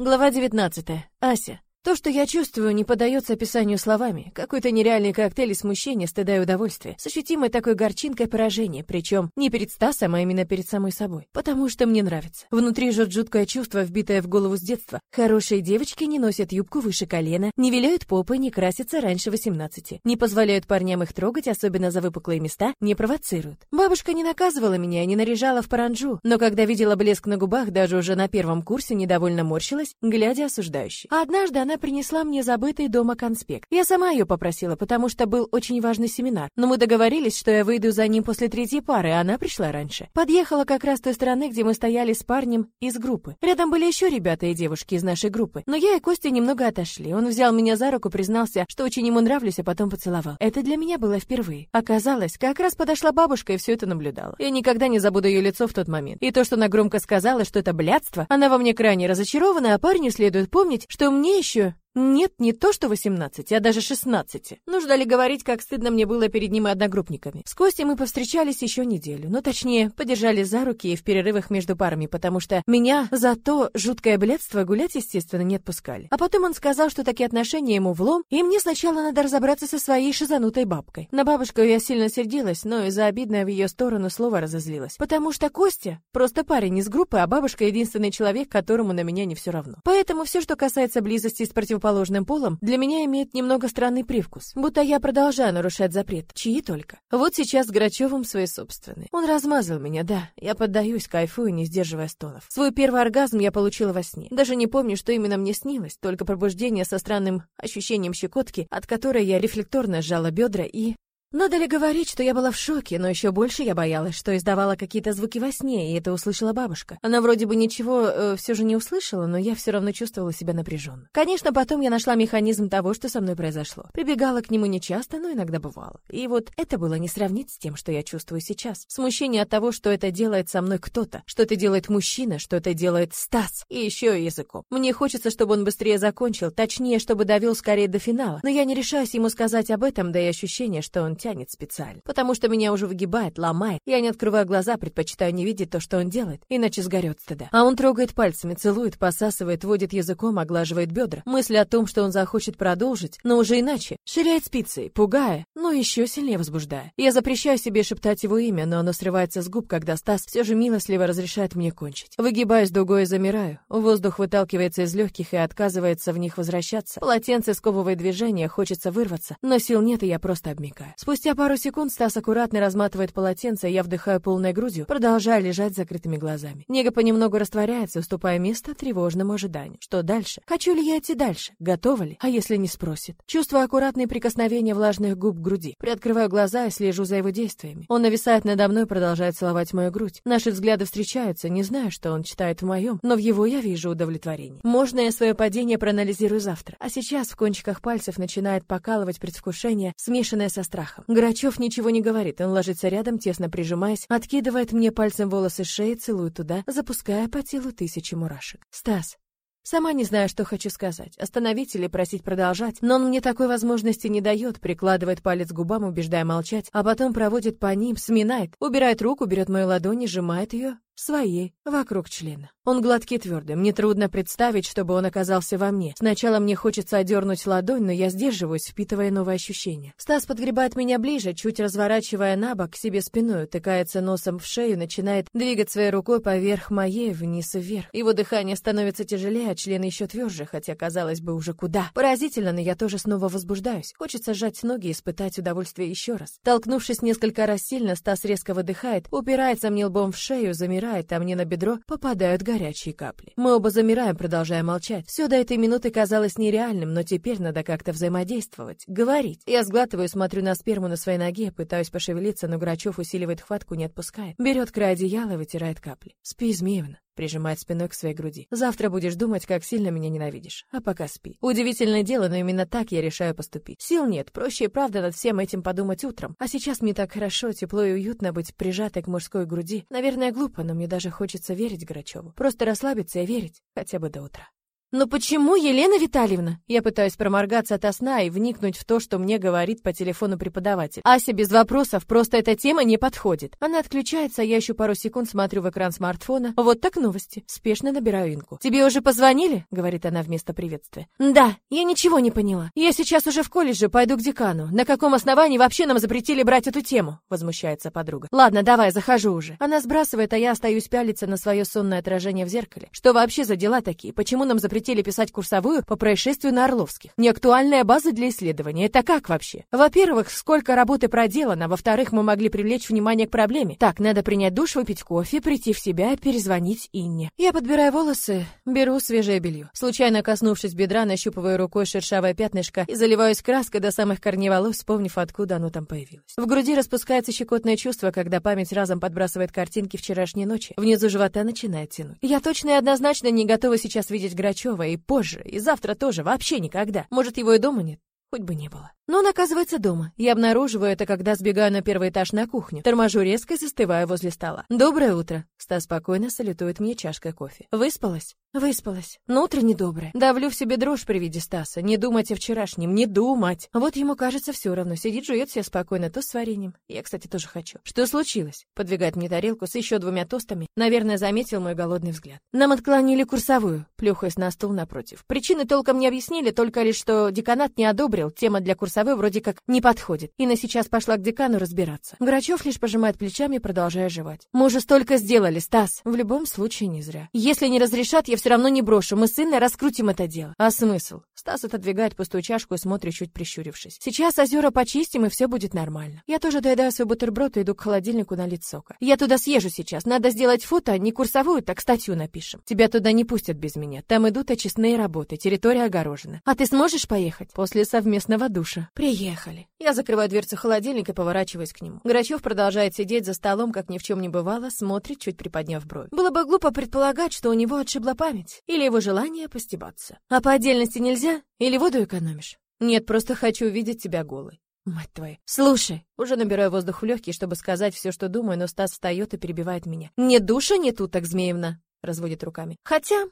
Глава 19. Ася. То, что я чувствую, не поддается описанию словами. Какой-то нереальный коктейль из смущения, стыда и удовольствия, с ощутимой такой горчинкой поражения, причем не перед Стасом, а именно перед самой собой. Потому что мне нравится. Внутри жжет жуткое чувство, вбитое в голову с детства. Хорошие девочки не носят юбку выше колена, не виляют попы, не красятся раньше 18, не позволяют парням их трогать, особенно за выпуклые места, не провоцируют. Бабушка не наказывала меня, не наряжала в паранджу, но когда видела блеск на губах, даже уже на первом курсе недовольно морщилась, глядя осуждающе. А однажды она принесла мне забытый дома конспект. Я сама ее попросила, потому что был очень важный семинар. Но мы договорились, что я выйду за ним после третьей пары, а она пришла раньше. Подъехала как раз с той стороны, где мы стояли с парнем из группы. Рядом были еще ребята и девушки из нашей группы. Но я и Костя немного отошли. Он взял меня за руку, признался, что очень ему нравлюсь, а потом поцеловал. Это для меня было впервые. Оказалось, как раз подошла бабушка и все это наблюдала. Я никогда не забуду ее лицо в тот момент. И то, что она громко сказала, что это блядство, она во мне крайне разочарована, а парню следует помнить, что мне еще нет, не то что 18, а даже 16. Нужно ли говорить, как стыдно мне было перед ним и одногруппниками? С Костей мы повстречались еще неделю, ну точнее, подержали за руки в перерывах между парами, потому что меня за то жуткое бледство гулять, естественно, не отпускали. А потом он сказал, что такие отношения ему влом, и мне сначала надо разобраться со своей шизанутой бабкой. На бабушку я сильно сердилась, но из-за обидное в ее сторону слово разозлилась. Потому что Костя просто парень из группы, а бабушка единственный человек, которому на меня не все равно. Поэтому все, что касается близости с противоположным противоположным полом, для меня имеет немного странный привкус, будто я продолжаю нарушать запрет, чьи только. Вот сейчас с Грачевым свои собственные. Он размазал меня, да, я поддаюсь, кайфую, не сдерживая стонов. Свой первый оргазм я получила во сне. Даже не помню, что именно мне снилось, только пробуждение со странным ощущением щекотки, от которой я рефлекторно сжала бедра и надо ли говорить, что я была в шоке, но еще больше я боялась, что издавала какие-то звуки во сне, и это услышала бабушка. Она вроде бы ничего э, все же не услышала, но я все равно чувствовала себя напряженно. Конечно, потом я нашла механизм того, что со мной произошло. Прибегала к нему нечасто, но иногда бывало. И вот это было не сравнить с тем, что я чувствую сейчас. Смущение от того, что это делает со мной кто-то, что это делает мужчина, что это делает Стас, и еще и языком. Мне хочется, чтобы он быстрее закончил, точнее, чтобы довел скорее до финала, но я не решаюсь ему сказать об этом, да и ощущение, что он тянет специально. Потому что меня уже выгибает, ломает. Я не открываю глаза, предпочитаю не видеть то, что он делает, иначе сгорет стыда. А он трогает пальцами, целует, посасывает, водит языком, оглаживает бедра. Мысли о том, что он захочет продолжить, но уже иначе. Ширяет спицей, пугая, но еще сильнее возбуждая. Я запрещаю себе шептать его имя, но оно срывается с губ, когда Стас все же милостливо разрешает мне кончить. Выгибаюсь дугой и замираю. Воздух выталкивается из легких и отказывается в них возвращаться. Полотенце сковывает движение, хочется вырваться, но сил нет, и я просто обмикаю. Спустя пару секунд Стас аккуратно разматывает полотенце, и я вдыхаю полной грудью, продолжая лежать с закрытыми глазами. Нега понемногу растворяется, уступая место тревожному ожиданию. Что дальше? Хочу ли я идти дальше? Готова ли? А если не спросит? Чувствую аккуратные прикосновения влажных губ к груди. Приоткрываю глаза и слежу за его действиями. Он нависает надо мной, продолжает целовать мою грудь. Наши взгляды встречаются, не знаю, что он читает в моем, но в его я вижу удовлетворение. Можно я свое падение проанализирую завтра. А сейчас в кончиках пальцев начинает покалывать предвкушение, смешанное со страхом. Грач Пугачев ничего не говорит, он ложится рядом, тесно прижимаясь, откидывает мне пальцем волосы шеи, целует туда, запуская по телу тысячи мурашек. «Стас, Сама не знаю, что хочу сказать. Остановить или просить продолжать, но он мне такой возможности не дает, прикладывает палец к губам, убеждая молчать, а потом проводит по ним, сминает, убирает руку, берет мою ладонь и сжимает ее своей, вокруг члена. Он гладкий твердый, мне трудно представить, чтобы он оказался во мне. Сначала мне хочется одернуть ладонь, но я сдерживаюсь, впитывая новые ощущения. Стас подгребает меня ближе, чуть разворачивая на бок к себе спиной, утыкается носом в шею, начинает двигать своей рукой поверх моей, вниз и вверх. Его дыхание становится тяжелее, а член еще тверже, хотя, казалось бы, уже куда. Поразительно, но я тоже снова возбуждаюсь. Хочется сжать ноги и испытать удовольствие еще раз. Толкнувшись несколько раз сильно, Стас резко выдыхает, упирается мне лбом в шею, замирает, замирает, а мне на бедро попадают горячие капли. Мы оба замираем, продолжая молчать. Все до этой минуты казалось нереальным, но теперь надо как-то взаимодействовать, говорить. Я сглатываю, смотрю на сперму на своей ноге, пытаюсь пошевелиться, но Грачев усиливает хватку, не отпускает. Берет край одеяла и вытирает капли. Спи, Змеевна прижимает спиной к своей груди. Завтра будешь думать, как сильно меня ненавидишь. А пока спи. Удивительное дело, но именно так я решаю поступить. Сил нет, проще и правда над всем этим подумать утром. А сейчас мне так хорошо, тепло и уютно быть прижатой к мужской груди. Наверное, глупо, но мне даже хочется верить Грачеву. Просто расслабиться и верить хотя бы до утра. Но почему, Елена Витальевна? Я пытаюсь проморгаться от сна и вникнуть в то, что мне говорит по телефону преподаватель. Ася без вопросов, просто эта тема не подходит. Она отключается, а я еще пару секунд смотрю в экран смартфона. Вот так новости. Спешно набираю Инку. Тебе уже позвонили? говорит она вместо приветствия. Да, я ничего не поняла. Я сейчас уже в колледже, пойду к декану. На каком основании вообще нам запретили брать эту тему? возмущается подруга. Ладно, давай, захожу уже. Она сбрасывает, а я остаюсь пялиться на свое сонное отражение в зеркале. Что вообще за дела такие? Почему нам запретили писать курсовую по происшествию на Орловских? Неактуальная база для исследования. Это как вообще? Во-первых, сколько работы проделано. Во-вторых, мы могли привлечь внимание к проблеме. Так, надо принять душ, выпить кофе, прийти в себя, перезвонить Инне. Я подбираю волосы, беру свежее белье. Случайно коснувшись бедра, нащупываю рукой шершавое пятнышко и заливаюсь краской до самых корней волос, вспомнив, откуда оно там появилось. В груди распускается щекотное чувство, когда память разом подбрасывает картинки вчерашней ночи. Внизу живота начинает тянуть. Я точно и однозначно не готова сейчас видеть Грачева и позже, и завтра тоже, вообще никогда. Может, его и дома нет? Хоть бы не было. Но он оказывается дома. Я обнаруживаю это, когда сбегаю на первый этаж на кухню. Торможу резко и застываю возле стола. «Доброе утро!» Стас спокойно салютует мне чашкой кофе. «Выспалась?» Выспалась. Но утро недоброе. Давлю в себе дрожь при виде Стаса. Не думать о вчерашнем, не думать. Вот ему кажется все равно. Сидит, жует себе спокойно то с вареньем. Я, кстати, тоже хочу. Что случилось? Подвигает мне тарелку с еще двумя тостами. Наверное, заметил мой голодный взгляд. Нам отклонили курсовую, плюхаясь на стул напротив. Причины толком не объяснили, только лишь, что деканат не одобрил. Тема для курсовой вроде как не подходит. Инна сейчас пошла к декану разбираться. Грачев лишь пожимает плечами, продолжая жевать. Мы уже столько сделали, Стас. В любом случае не зря. Если не разрешат, я все равно не брошу. Мы с Инной раскрутим это дело. А смысл? Стас отодвигает пустую чашку и смотрит, чуть прищурившись. Сейчас озера почистим, и все будет нормально. Я тоже доедаю свой бутерброд и иду к холодильнику налить сока. Я туда съезжу сейчас. Надо сделать фото, не курсовую, так статью напишем. Тебя туда не пустят без меня. Там идут очистные работы, территория огорожена. А ты сможешь поехать? После совместного душа. Приехали. Я закрываю дверцу холодильника и поворачиваюсь к нему. Грачев продолжает сидеть за столом, как ни в чем не бывало, смотрит, чуть приподняв бровь. Было бы глупо предполагать, что у него отшибла память или его желание постебаться. А по отдельности нельзя? Или воду экономишь? Нет, просто хочу увидеть тебя голой. Мать твою. Слушай, уже набираю воздух в легкие, чтобы сказать все, что думаю, но Стас встает и перебивает меня. Нет душа не тут, так Змеевна, разводит руками. Хотя,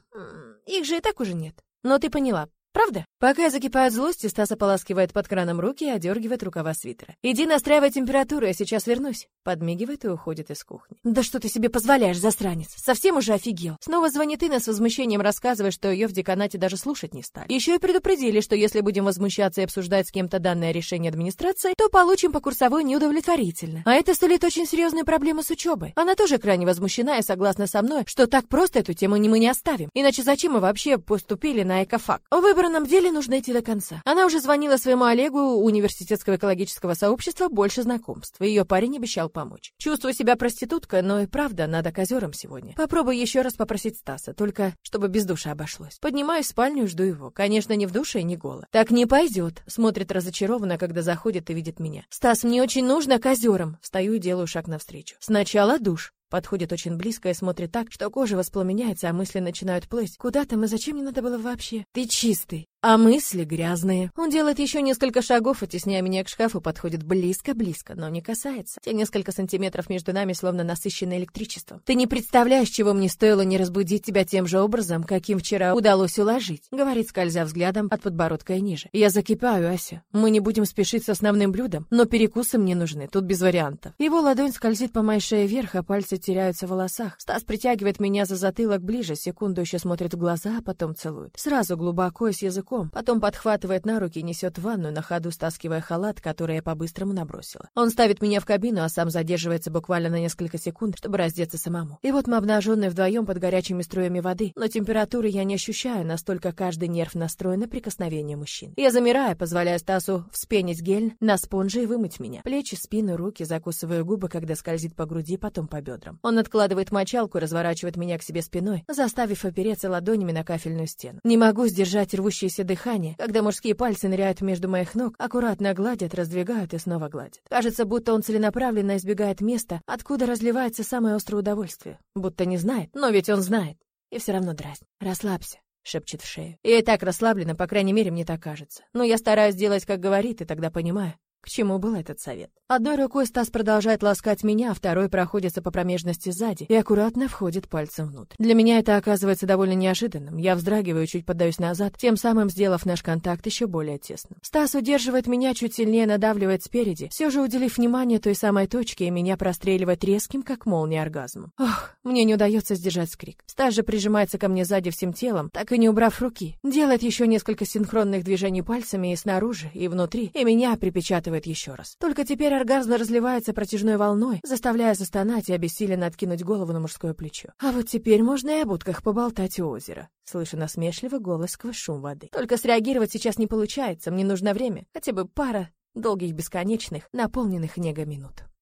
их же и так уже нет. Но ты поняла, Правда? Пока я закипаю от злости, Стас ополаскивает под краном руки и одергивает рукава свитера. «Иди настраивай температуру, я сейчас вернусь». Подмигивает и уходит из кухни. «Да что ты себе позволяешь, засранец? Совсем уже офигел?» Снова звонит Инна с возмущением, рассказывая, что ее в деканате даже слушать не стали. Еще и предупредили, что если будем возмущаться и обсуждать с кем-то данное решение администрации, то получим по курсовой неудовлетворительно. А это сулит очень серьезные проблемы с учебой. Она тоже крайне возмущена и согласна со мной, что так просто эту тему мы не оставим. Иначе зачем мы вообще поступили на экофак? Выбор выбранном деле нужно идти до конца. Она уже звонила своему Олегу университетского экологического сообщества больше знакомств. Ее парень обещал помочь. Чувствую себя проституткой, но и правда надо к озерам сегодня. Попробую еще раз попросить Стаса, только чтобы без души обошлось. Поднимаюсь в спальню и жду его. Конечно, не в душе и не голо. Так не пойдет. Смотрит разочарованно, когда заходит и видит меня. Стас, мне очень нужно к озерам. Встаю и делаю шаг навстречу. Сначала душ. Подходит очень близко и смотрит так, что кожа воспламеняется, а мысли начинают плыть. Куда там и зачем мне надо было вообще? Ты чистый а мысли грязные. Он делает еще несколько шагов, оттесняя меня к шкафу, подходит близко-близко, но не касается. Те несколько сантиметров между нами словно насыщены электричеством. Ты не представляешь, чего мне стоило не разбудить тебя тем же образом, каким вчера удалось уложить, говорит, скользя взглядом от подбородка и ниже. Я закипаю, Ася. Мы не будем спешить с основным блюдом, но перекусы мне нужны, тут без вариантов. Его ладонь скользит по моей шее вверх, а пальцы теряются в волосах. Стас притягивает меня за затылок ближе, секунду еще смотрит в глаза, а потом целует. Сразу глубоко и с языком языком, потом подхватывает на руки и несет в ванную, на ходу стаскивая халат, который я по-быстрому набросила. Он ставит меня в кабину, а сам задерживается буквально на несколько секунд, чтобы раздеться самому. И вот мы обнаженные вдвоем под горячими струями воды, но температуры я не ощущаю, настолько каждый нерв настроен на прикосновение мужчин. Я замираю, позволяя Стасу вспенить гель на спонже и вымыть меня. Плечи, спину, руки, закусываю губы, когда скользит по груди, потом по бедрам. Он откладывает мочалку разворачивает меня к себе спиной, заставив опереться ладонями на кафельную стену. Не могу сдержать рвущиеся дыхание, когда мужские пальцы ныряют между моих ног, аккуратно гладят, раздвигают и снова гладят. Кажется, будто он целенаправленно избегает места, откуда разливается самое острое удовольствие. Будто не знает, но ведь он знает. И все равно дразнит. Расслабься шепчет в шею. Я и так расслаблена, по крайней мере, мне так кажется. Но я стараюсь делать, как говорит, и тогда понимаю, К чему был этот совет? Одной рукой Стас продолжает ласкать меня, второй проходится по промежности сзади и аккуратно входит пальцем внутрь. Для меня это оказывается довольно неожиданным. Я вздрагиваю, чуть поддаюсь назад, тем самым сделав наш контакт еще более тесным. Стас удерживает меня, чуть сильнее надавливает спереди, все же уделив внимание той самой точке, и меня простреливает резким, как молния, оргазмом. Ох, мне не удается сдержать скрик. Стас же прижимается ко мне сзади всем телом, так и не убрав руки. Делает еще несколько синхронных движений пальцами и снаружи, и внутри, и меня припечатывает еще раз. Только теперь оргазм разливается протяжной волной, заставляя застонать и обессиленно откинуть голову на мужское плечо. А вот теперь можно и о будках поболтать у озера. Слышу насмешливый голос сквозь шум воды. Только среагировать сейчас не получается, мне нужно время, хотя бы пара долгих бесконечных, наполненных нега минут.